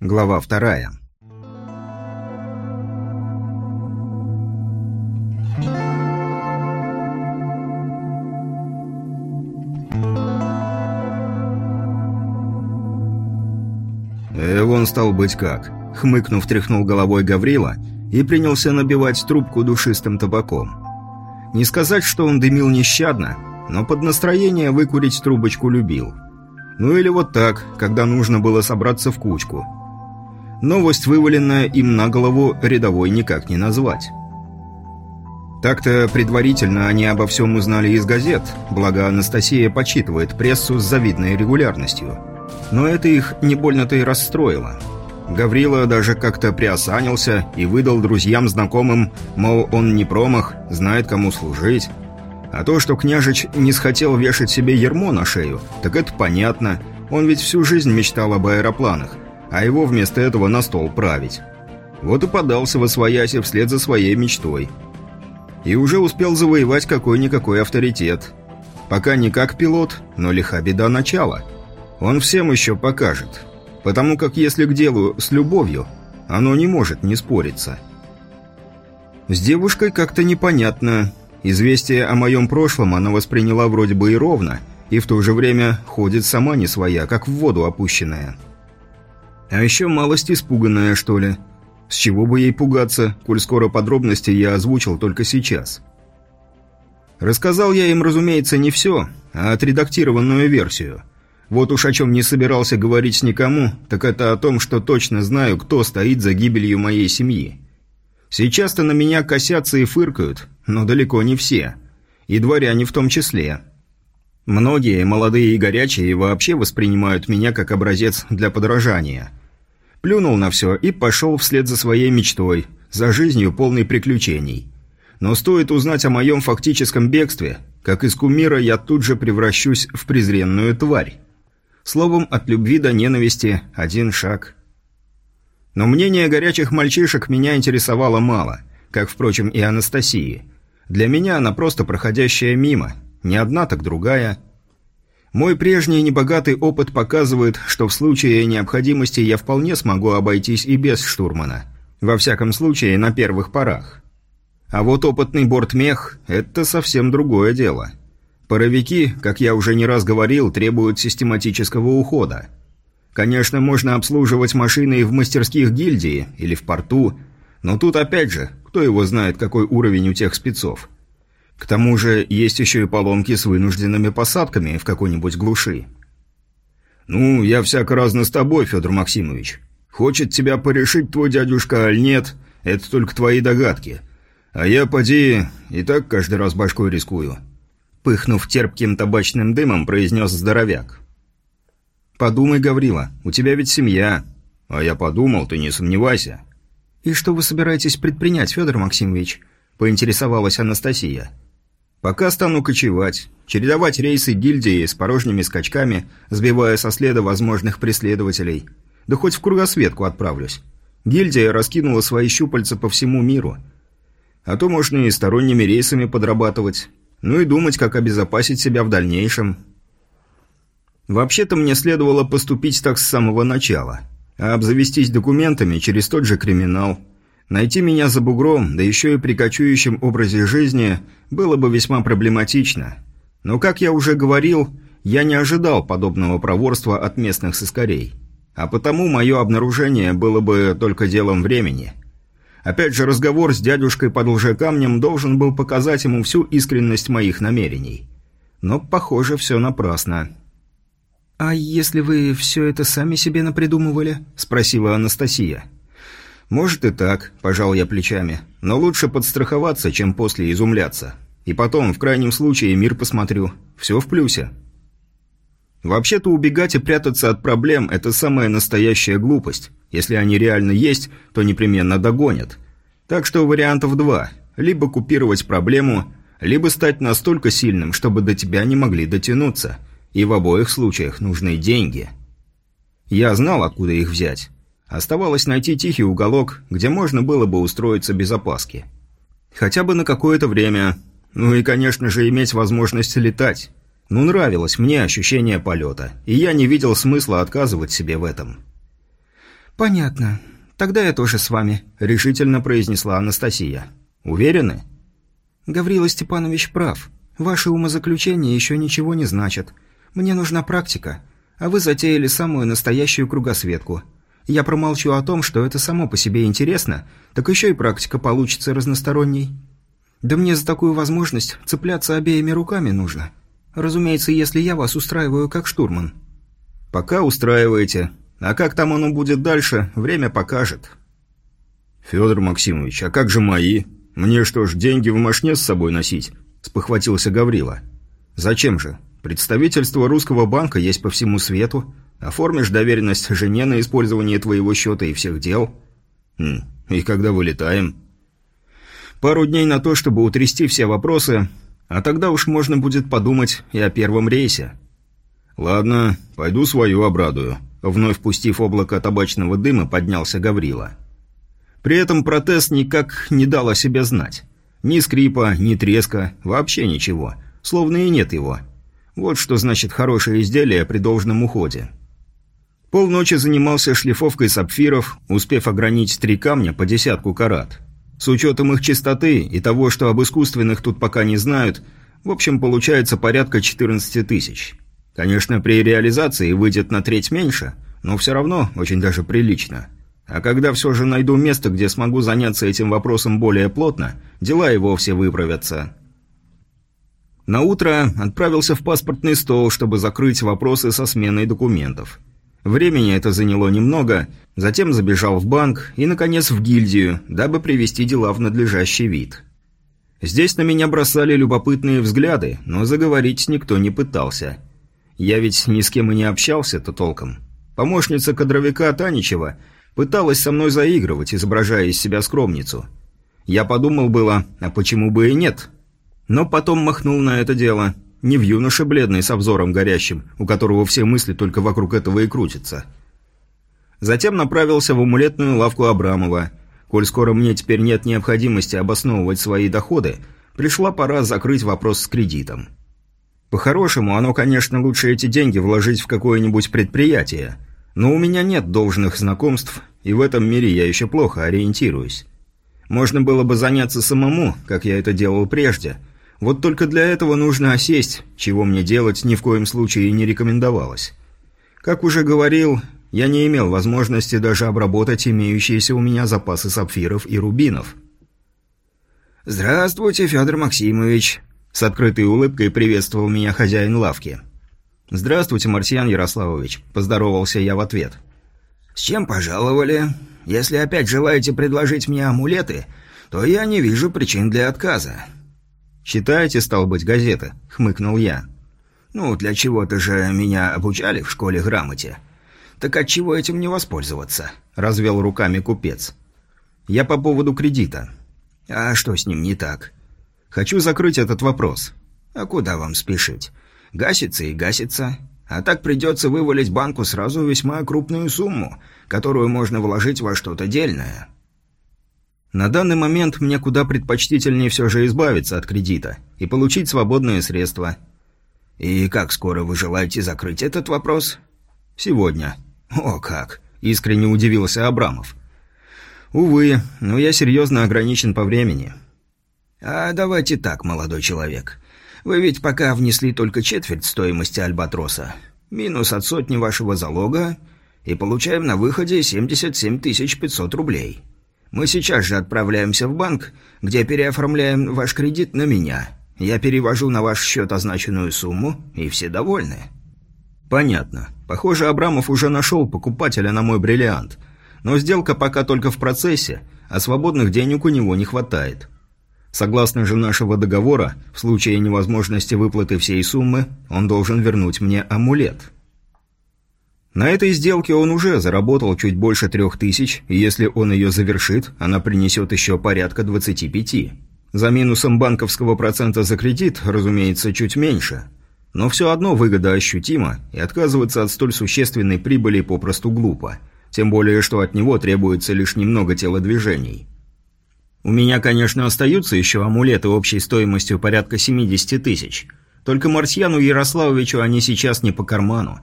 Глава вторая. «Э, вон стал быть как», — хмыкнув, тряхнул головой Гаврила и принялся набивать трубку душистым табаком. Не сказать, что он дымил нещадно, но под настроение выкурить трубочку любил. Ну или вот так, когда нужно было собраться в кучку. Новость, вываленная им на голову, рядовой никак не назвать. Так-то предварительно они обо всем узнали из газет, благо Анастасия почитывает прессу с завидной регулярностью. Но это их не больно-то и расстроило. Гаврила даже как-то приосанился и выдал друзьям-знакомым, мол, он не промах, знает, кому служить. А то, что княжич не схотел вешать себе ермо на шею, так это понятно. Он ведь всю жизнь мечтал об аэропланах, а его вместо этого на стол править. Вот и подался во свояси вслед за своей мечтой. И уже успел завоевать какой-никакой авторитет. Пока не как пилот, но лиха беда начала. Он всем еще покажет. Потому как если к делу с любовью, оно не может не спориться. С девушкой как-то непонятно. Известие о моем прошлом она восприняла вроде бы и ровно, и в то же время ходит сама не своя, как в воду опущенная. А еще малость испуганная, что ли. С чего бы ей пугаться, коль скоро подробности я озвучил только сейчас. Рассказал я им, разумеется, не все, а отредактированную версию. Вот уж о чем не собирался говорить никому, так это о том, что точно знаю, кто стоит за гибелью моей семьи. Сейчас-то на меня косятся и фыркают, но далеко не все. И дворяне в том числе. Многие, молодые и горячие, вообще воспринимают меня как образец для подражания. Плюнул на все и пошел вслед за своей мечтой, за жизнью полной приключений. Но стоит узнать о моем фактическом бегстве, как из кумира я тут же превращусь в презренную тварь. Словом, от любви до ненависти один шаг – но мнение горячих мальчишек меня интересовало мало, как, впрочем, и Анастасии. Для меня она просто проходящая мимо, не одна, так другая. Мой прежний небогатый опыт показывает, что в случае необходимости я вполне смогу обойтись и без штурмана. Во всяком случае, на первых порах. А вот опытный бортмех – это совсем другое дело. Паровики, как я уже не раз говорил, требуют систематического ухода. Конечно, можно обслуживать машины и в мастерских гильдии, или в порту, но тут опять же, кто его знает, какой уровень у тех спецов. К тому же, есть еще и поломки с вынужденными посадками в какой-нибудь глуши. «Ну, я всяко разно с тобой, Федор Максимович. Хочет тебя порешить твой дядюшка, аль нет, это только твои догадки. А я, поди, и так каждый раз башкой рискую». Пыхнув терпким табачным дымом, произнес здоровяк. «Подумай, Гаврила, у тебя ведь семья». «А я подумал, ты не сомневайся». «И что вы собираетесь предпринять, Федор Максимович?» – поинтересовалась Анастасия. «Пока стану кочевать, чередовать рейсы гильдии с порожними скачками, сбивая со следа возможных преследователей. Да хоть в кругосветку отправлюсь. Гильдия раскинула свои щупальца по всему миру. А то можно и сторонними рейсами подрабатывать. Ну и думать, как обезопасить себя в дальнейшем». Вообще-то мне следовало поступить так с самого начала, а обзавестись документами через тот же криминал. Найти меня за бугром, да еще и при кочующем образе жизни, было бы весьма проблематично. Но, как я уже говорил, я не ожидал подобного проворства от местных сыскарей. А потому мое обнаружение было бы только делом времени. Опять же, разговор с дядюшкой под лжекамнем должен был показать ему всю искренность моих намерений. Но, похоже, все напрасно. «А если вы все это сами себе напридумывали?» – спросила Анастасия. «Может и так», – пожал я плечами. «Но лучше подстраховаться, чем после изумляться. И потом, в крайнем случае, мир посмотрю. Все в плюсе». Вообще-то убегать и прятаться от проблем – это самая настоящая глупость. Если они реально есть, то непременно догонят. Так что вариантов два. Либо купировать проблему, либо стать настолько сильным, чтобы до тебя не могли дотянуться – и в обоих случаях нужны деньги. Я знал, откуда их взять. Оставалось найти тихий уголок, где можно было бы устроиться без опаски. Хотя бы на какое-то время. Ну и, конечно же, иметь возможность летать. Ну, нравилось мне ощущение полета, и я не видел смысла отказывать себе в этом. «Понятно. Тогда я тоже с вами», — решительно произнесла Анастасия. «Уверены?» «Гаврила Степанович прав. Ваши умозаключения еще ничего не значат. Мне нужна практика, а вы затеяли самую настоящую кругосветку. Я промолчу о том, что это само по себе интересно, так еще и практика получится разносторонней. Да мне за такую возможность цепляться обеими руками нужно. Разумеется, если я вас устраиваю как штурман». «Пока устраиваете. А как там оно будет дальше, время покажет». «Федор Максимович, а как же мои? Мне что ж, деньги в машне с собой носить?» – спохватился Гаврила. «Зачем же? Представительство русского банка есть по всему свету. Оформишь доверенность жене на использование твоего счета и всех дел. Хм, и когда вылетаем?» «Пару дней на то, чтобы утрясти все вопросы, а тогда уж можно будет подумать и о первом рейсе». «Ладно, пойду свою обрадую», – вновь пустив облако табачного дыма, поднялся Гаврила. При этом протез никак не дал о себе знать. Ни скрипа, ни треска, вообще ничего. Словно и нет его. Вот что значит хорошее изделие при должном уходе. Полночи занимался шлифовкой сапфиров, успев ограничить три камня по десятку карат. С учетом их чистоты и того, что об искусственных тут пока не знают, в общем, получается порядка 14 тысяч. Конечно, при реализации выйдет на треть меньше, но все равно очень даже прилично. А когда все же найду место, где смогу заняться этим вопросом более плотно, дела и вовсе выправятся. На утро отправился в паспортный стол, чтобы закрыть вопросы со сменой документов. Времени это заняло немного, затем забежал в банк и, наконец, в гильдию, дабы привести дела в надлежащий вид. Здесь на меня бросали любопытные взгляды, но заговорить никто не пытался. Я ведь ни с кем и не общался-то толком. Помощница кадровика Таничева – Пыталась со мной заигрывать, изображая из себя скромницу. Я подумал было, а почему бы и нет? Но потом махнул на это дело. Не в юноше бледный со взором горящим, у которого все мысли только вокруг этого и крутятся. Затем направился в амулетную лавку Абрамова. Коль скоро мне теперь нет необходимости обосновывать свои доходы, пришла пора закрыть вопрос с кредитом. По-хорошему, оно, конечно, лучше эти деньги вложить в какое-нибудь предприятие – но у меня нет должных знакомств, и в этом мире я еще плохо ориентируюсь. Можно было бы заняться самому, как я это делал прежде. Вот только для этого нужно осесть, чего мне делать ни в коем случае не рекомендовалось. Как уже говорил, я не имел возможности даже обработать имеющиеся у меня запасы сапфиров и рубинов. «Здравствуйте, Федор Максимович!» С открытой улыбкой приветствовал меня хозяин лавки. «Здравствуйте, Марсиан Ярославович», – поздоровался я в ответ. «С чем пожаловали? Если опять желаете предложить мне амулеты, то я не вижу причин для отказа». «Читаете, стал быть, газеты?» – хмыкнул я. «Ну, для чего-то же меня обучали в школе грамоте. Так отчего этим не воспользоваться?» – развел руками купец. «Я по поводу кредита». «А что с ним не так?» «Хочу закрыть этот вопрос». «А куда вам спешить? Гасится и гасится. А так придется вывалить банку сразу весьма крупную сумму, которую можно вложить во что-то дельное. На данный момент мне куда предпочтительнее все же избавиться от кредита и получить свободные средства. И как скоро вы желаете закрыть этот вопрос? Сегодня. О как! Искренне удивился Абрамов. Увы, но я серьезно ограничен по времени. А давайте так, молодой человек. Вы ведь пока внесли только четверть стоимости Альбатроса. Минус от сотни вашего залога, и получаем на выходе 77 500 рублей. Мы сейчас же отправляемся в банк, где переоформляем ваш кредит на меня. Я перевожу на ваш счет означенную сумму, и все довольны». «Понятно. Похоже, Абрамов уже нашел покупателя на мой бриллиант. Но сделка пока только в процессе, а свободных денег у него не хватает». Согласно же нашего договора, в случае невозможности выплаты всей суммы, он должен вернуть мне амулет. На этой сделке он уже заработал чуть больше трех тысяч, и если он ее завершит, она принесет еще порядка 25. За минусом банковского процента за кредит, разумеется, чуть меньше. Но все одно выгода ощутима, и отказываться от столь существенной прибыли попросту глупо. Тем более, что от него требуется лишь немного телодвижений. У меня, конечно, остаются еще амулеты общей стоимостью порядка 70 тысяч. Только Марсьяну Ярославовичу они сейчас не по карману.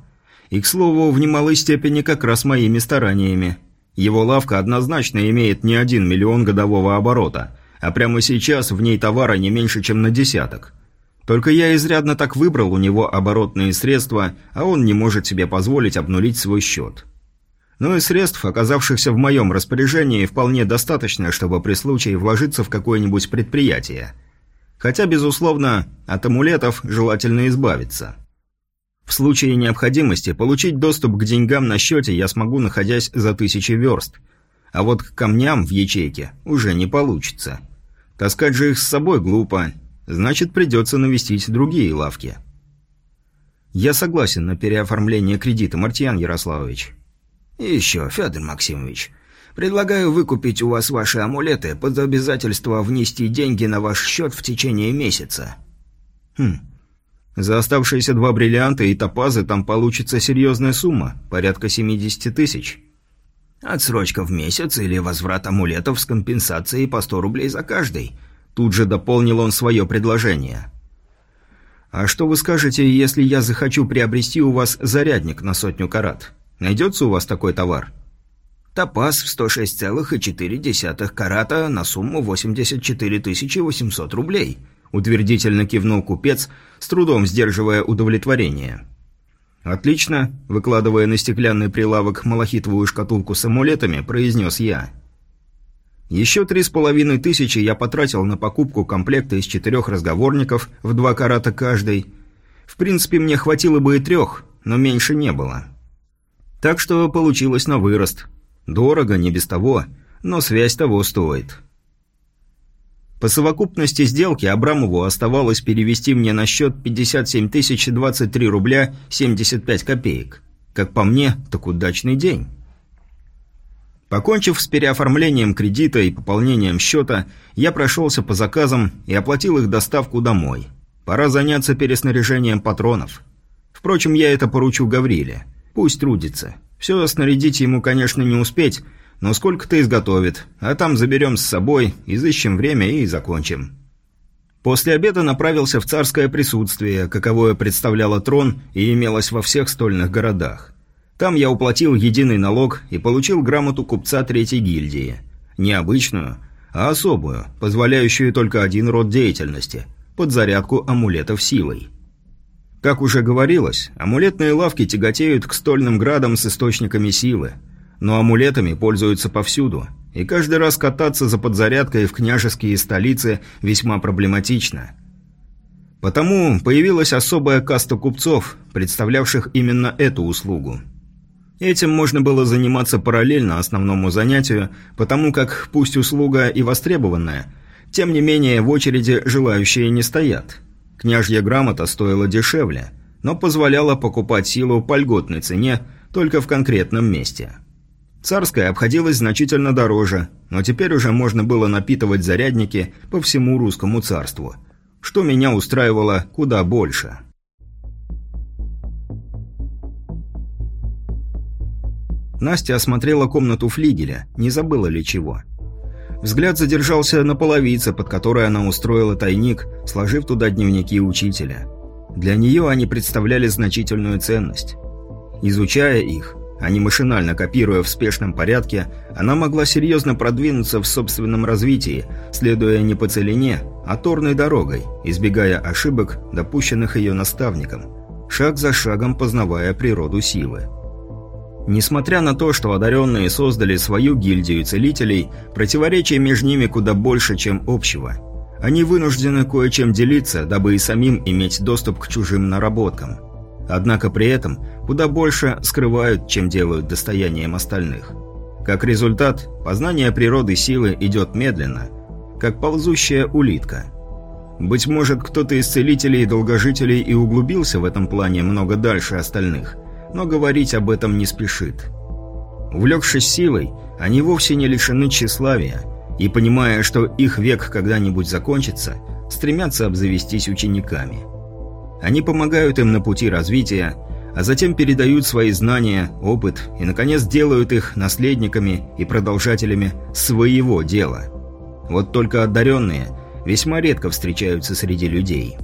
И, к слову, в немалой степени как раз моими стараниями. Его лавка однозначно имеет не один миллион годового оборота, а прямо сейчас в ней товара не меньше, чем на десяток. Только я изрядно так выбрал у него оборотные средства, а он не может себе позволить обнулить свой счет. Ну и средств, оказавшихся в моем распоряжении, вполне достаточно, чтобы при случае вложиться в какое-нибудь предприятие. Хотя, безусловно, от амулетов желательно избавиться. В случае необходимости получить доступ к деньгам на счете я смогу, находясь за тысячи верст. А вот к камням в ячейке уже не получится. Таскать же их с собой глупо, Значит, придется навестить другие лавки. Я согласен на переоформление кредита, Мартьян Ярославович. И еще, Федор Максимович, предлагаю выкупить у вас ваши амулеты под обязательство внести деньги на ваш счет в течение месяца. Хм. За оставшиеся два бриллианта и топазы там получится серьезная сумма, порядка 70 тысяч. Отсрочка в месяц или возврат амулетов с компенсацией по 100 рублей за каждый – Тут же дополнил он свое предложение. «А что вы скажете, если я захочу приобрести у вас зарядник на сотню карат? Найдется у вас такой товар?» «Топаз в 106,4 карата на сумму 84 800 рублей», утвердительно кивнул купец, с трудом сдерживая удовлетворение. «Отлично», – выкладывая на стеклянный прилавок малахитовую шкатулку с амулетами, произнес я – еще три с половиной тысячи я потратил на покупку комплекта из четырех разговорников в два карата каждый. В принципе, мне хватило бы и трех, но меньше не было. Так что получилось на вырост. Дорого, не без того, но связь того стоит. По совокупности сделки Абрамову оставалось перевести мне на счет 57 тысяч 23 рубля 75 копеек. Как по мне, так удачный день. Покончив с переоформлением кредита и пополнением счета, я прошелся по заказам и оплатил их доставку домой. Пора заняться переснаряжением патронов. Впрочем, я это поручу Гавриле. Пусть трудится. Все снарядить ему, конечно, не успеть, но сколько-то изготовит, а там заберем с собой, изыщем время и закончим. После обеда направился в царское присутствие, каковое представляло трон и имелось во всех стольных городах. Там я уплатил единый налог и получил грамоту купца третьей гильдии. Не обычную, а особую, позволяющую только один род деятельности – подзарядку амулетов силой. Как уже говорилось, амулетные лавки тяготеют к стольным градам с источниками силы, но амулетами пользуются повсюду, и каждый раз кататься за подзарядкой в княжеские столицы весьма проблематично. Потому появилась особая каста купцов, представлявших именно эту услугу – Этим можно было заниматься параллельно основному занятию, потому как, пусть услуга и востребованная, тем не менее в очереди желающие не стоят. Княжья грамота стоила дешевле, но позволяла покупать силу по льготной цене только в конкретном месте. Царская обходилась значительно дороже, но теперь уже можно было напитывать зарядники по всему русскому царству, что меня устраивало куда больше. Настя осмотрела комнату флигеля, не забыла ли чего. Взгляд задержался на половице, под которой она устроила тайник, сложив туда дневники учителя. Для нее они представляли значительную ценность. Изучая их, а не машинально копируя в спешном порядке, она могла серьезно продвинуться в собственном развитии, следуя не по целине, а торной дорогой, избегая ошибок, допущенных ее наставником, шаг за шагом познавая природу силы. Несмотря на то, что одаренные создали свою гильдию целителей, противоречия между ними куда больше, чем общего. Они вынуждены кое-чем делиться, дабы и самим иметь доступ к чужим наработкам. Однако при этом куда больше скрывают, чем делают достоянием остальных. Как результат, познание природы силы идет медленно, как ползущая улитка. Быть может, кто-то из целителей и долгожителей и углубился в этом плане много дальше остальных – но говорить об этом не спешит. Увлекшись силой, они вовсе не лишены тщеславия, и, понимая, что их век когда-нибудь закончится, стремятся обзавестись учениками. Они помогают им на пути развития, а затем передают свои знания, опыт и, наконец, делают их наследниками и продолжателями своего дела. Вот только одаренные весьма редко встречаются среди людей.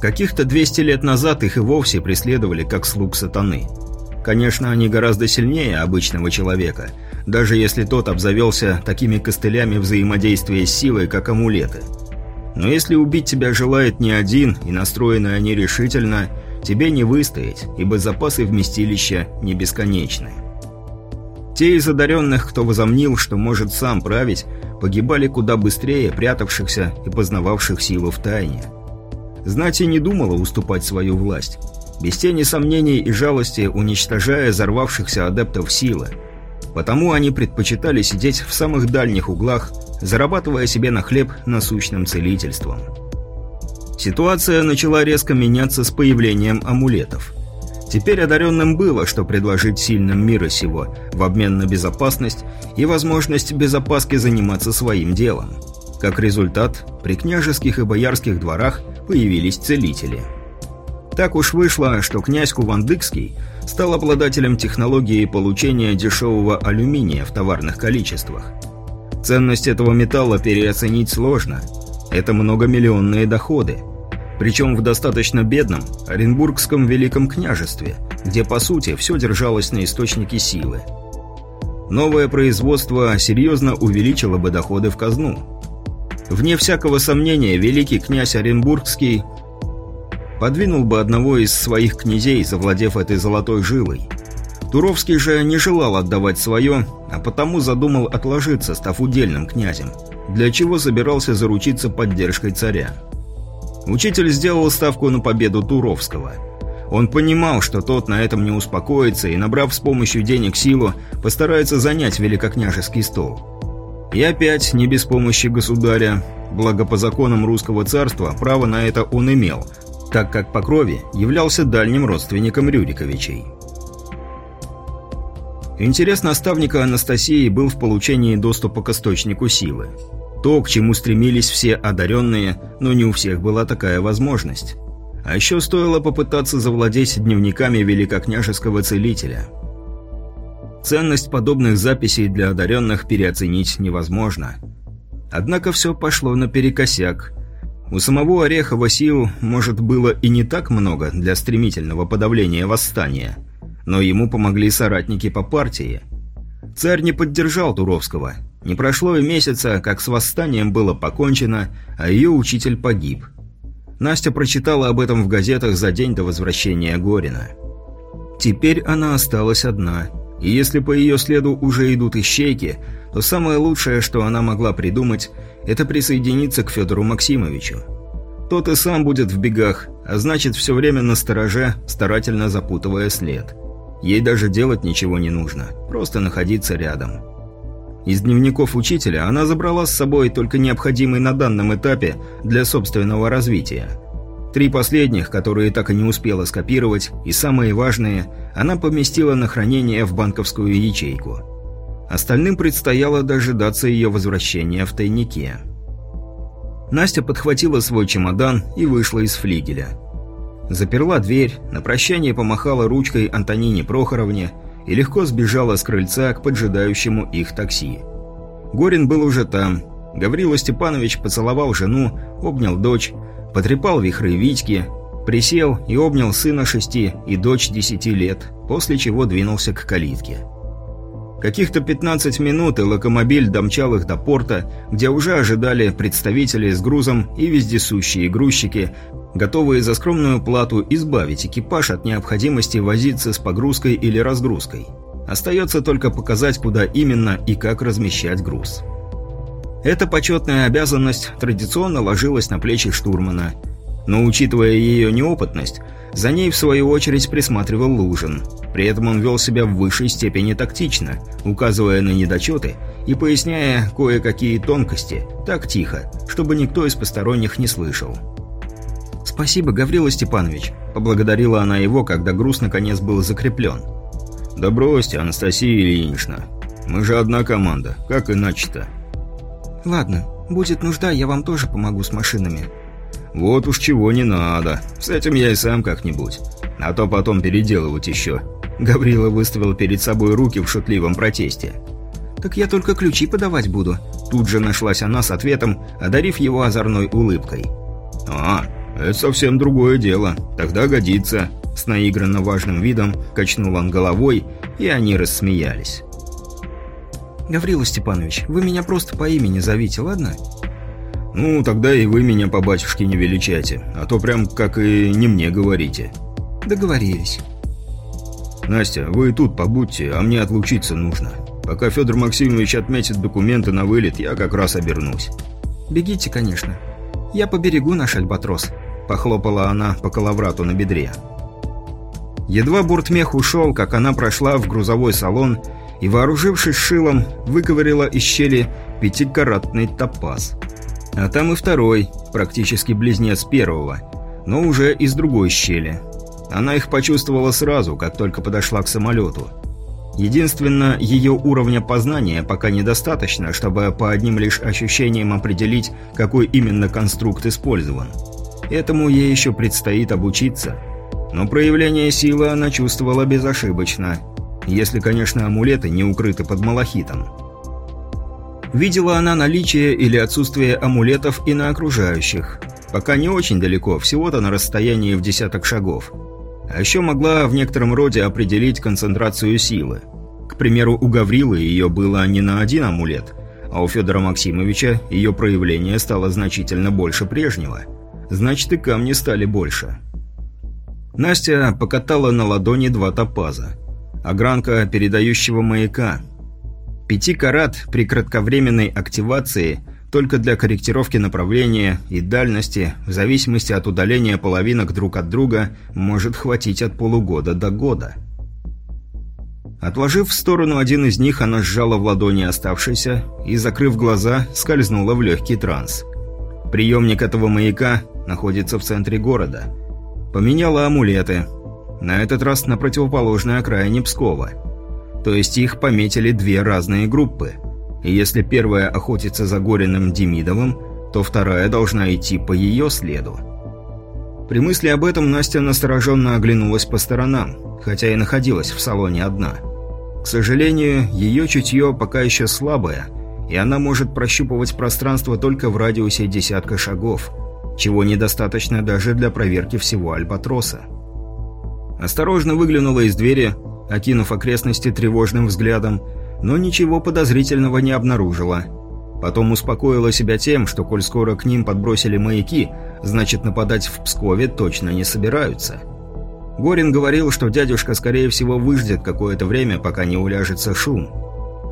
Каких-то 200 лет назад их и вовсе преследовали как слуг сатаны. Конечно, они гораздо сильнее обычного человека, даже если тот обзавелся такими костылями взаимодействия с силой, как амулеты. Но если убить тебя желает не один, и настроены они решительно, тебе не выстоять, ибо запасы вместилища не бесконечны. Те из одаренных, кто возомнил, что может сам править, погибали куда быстрее прятавшихся и познававших силу в тайне. Знать и не думала уступать свою власть, без тени сомнений и жалости уничтожая взорвавшихся адептов силы. Потому они предпочитали сидеть в самых дальних углах, зарабатывая себе на хлеб насущным целительством. Ситуация начала резко меняться с появлением амулетов. Теперь одаренным было, что предложить сильным мира сего в обмен на безопасность и возможность без опаски заниматься своим делом. Как результат, при княжеских и боярских дворах появились целители. Так уж вышло, что князь Кувандыкский стал обладателем технологии получения дешевого алюминия в товарных количествах. Ценность этого металла переоценить сложно. Это многомиллионные доходы. Причем в достаточно бедном Оренбургском Великом княжестве, где по сути все держалось на источнике силы. Новое производство серьезно увеличило бы доходы в казну. Вне всякого сомнения, великий князь Оренбургский подвинул бы одного из своих князей, завладев этой золотой жилой. Туровский же не желал отдавать свое, а потому задумал отложиться, став удельным князем, для чего собирался заручиться поддержкой царя. Учитель сделал ставку на победу Туровского. Он понимал, что тот на этом не успокоится и, набрав с помощью денег силу, постарается занять великокняжеский стол. И опять, не без помощи государя, благо по законам русского царства, право на это он имел, так как по крови являлся дальним родственником Рюриковичей. Интерес наставника Анастасии был в получении доступа к источнику силы. То, к чему стремились все одаренные, но не у всех была такая возможность. А еще стоило попытаться завладеть дневниками великокняжеского целителя. Ценность подобных записей для одаренных переоценить невозможно. Однако все пошло наперекосяк. У самого Орехова сил, может, было и не так много для стремительного подавления восстания – но ему помогли соратники по партии. Царь не поддержал Туровского. Не прошло и месяца, как с восстанием было покончено, а ее учитель погиб. Настя прочитала об этом в газетах за день до возвращения Горина. Теперь она осталась одна, и если по ее следу уже идут ищейки, то самое лучшее, что она могла придумать, это присоединиться к Федору Максимовичу. Тот и сам будет в бегах, а значит все время на стороже, старательно запутывая след. Ей даже делать ничего не нужно, просто находиться рядом. Из дневников учителя она забрала с собой только необходимый на данном этапе для собственного развития. Три последних, которые так и не успела скопировать, и самые важные, она поместила на хранение в банковскую ячейку. Остальным предстояло дожидаться ее возвращения в тайнике. Настя подхватила свой чемодан и вышла из флигеля – Заперла дверь, на прощание помахала ручкой Антонине Прохоровне и легко сбежала с крыльца к поджидающему их такси. Горин был уже там. Гаврила Степанович поцеловал жену, обнял дочь, потрепал вихры Витьки, присел и обнял сына шести и дочь десяти лет, после чего двинулся к калитке. Каких-то 15 минут и локомобиль домчал их до порта, где уже ожидали представители с грузом и вездесущие грузчики, готовые за скромную плату избавить экипаж от необходимости возиться с погрузкой или разгрузкой. Остается только показать, куда именно и как размещать груз. Эта почетная обязанность традиционно ложилась на плечи штурмана. Но учитывая ее неопытность, за ней в свою очередь присматривал Лужин. При этом он вел себя в высшей степени тактично, указывая на недочеты и поясняя кое-какие тонкости, так тихо, чтобы никто из посторонних не слышал. «Спасибо, Гаврила Степанович», – поблагодарила она его, когда груз наконец был закреплен. «Да бросьте, Анастасия Ильинична. Мы же одна команда, как иначе-то?» «Ладно, будет нужда, я вам тоже помогу с машинами». «Вот уж чего не надо. С этим я и сам как-нибудь. А то потом переделывать еще». Гаврила выставил перед собой руки в шутливом протесте. «Так я только ключи подавать буду». Тут же нашлась она с ответом, одарив его озорной улыбкой. «А, «Это совсем другое дело. Тогда годится». С наигранно важным видом качнул он головой, и они рассмеялись. «Гаврила Степанович, вы меня просто по имени зовите, ладно?» «Ну, тогда и вы меня по батюшке не величайте, а то прям как и не мне говорите». «Договорились». «Настя, вы тут побудьте, а мне отлучиться нужно. Пока Федор Максимович отметит документы на вылет, я как раз обернусь». «Бегите, конечно. Я поберегу наш альбатрос», — похлопала она по коловрату на бедре. Едва буртмех ушел, как она прошла в грузовой салон и, вооружившись шилом, выковырила из щели пятикаратный топаз. А там и второй, практически близнец первого, но уже из другой щели. Она их почувствовала сразу, как только подошла к самолету. Единственно, ее уровня познания пока недостаточно, чтобы по одним лишь ощущениям определить, какой именно конструкт использован. Этому ей еще предстоит обучиться. Но проявление силы она чувствовала безошибочно, если, конечно, амулеты не укрыты под малахитом. Видела она наличие или отсутствие амулетов и на окружающих. Пока не очень далеко, всего-то на расстоянии в десяток шагов. А еще могла в некотором роде определить концентрацию силы. К примеру, у Гаврилы ее было не на один амулет, а у Федора Максимовича ее проявление стало значительно больше прежнего. Значит, и камни стали больше. Настя покатала на ладони два топаза. Огранка передающего маяка. Пяти карат при кратковременной активации только для корректировки направления и дальности, в зависимости от удаления половинок друг от друга, может хватить от полугода до года. Отложив в сторону один из них, она сжала в ладони оставшийся и, закрыв глаза, скользнула в легкий транс. Приемник этого маяка находится в центре города. Поменяла амулеты. На этот раз на противоположной окраине Пскова. То есть их пометили две разные группы. И если первая охотится за Гориным Демидовым, то вторая должна идти по ее следу. При мысли об этом Настя настороженно оглянулась по сторонам, хотя и находилась в салоне одна. К сожалению, ее чутье пока еще слабое, и она может прощупывать пространство только в радиусе десятка шагов, чего недостаточно даже для проверки всего Альбатроса. Осторожно выглянула из двери, окинув окрестности тревожным взглядом, но ничего подозрительного не обнаружила. Потом успокоила себя тем, что коль скоро к ним подбросили маяки, значит нападать в Пскове точно не собираются. Горин говорил, что дядюшка скорее всего выждет какое-то время, пока не уляжется шум.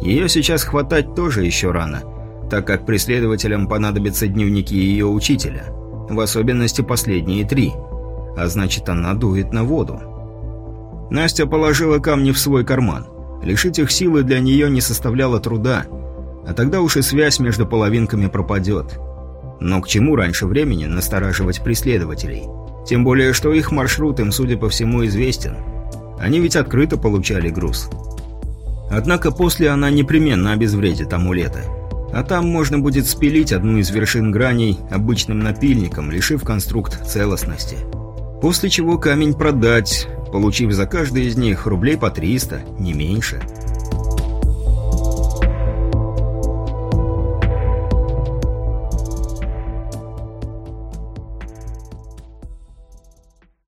Ее сейчас хватать тоже еще рано, так как преследователям понадобятся дневники ее учителя, в особенности последние три, а значит она дует на воду. Настя положила камни в свой карман. Лишить их силы для нее не составляло труда, а тогда уж и связь между половинками пропадет. Но к чему раньше времени настораживать преследователей? Тем более, что их маршрут им, судя по всему, известен. Они ведь открыто получали груз. Однако после она непременно обезвредит амулеты. А там можно будет спилить одну из вершин граней обычным напильником, лишив конструкт целостности. После чего камень продать, получив за каждый из них рублей по 300, не меньше –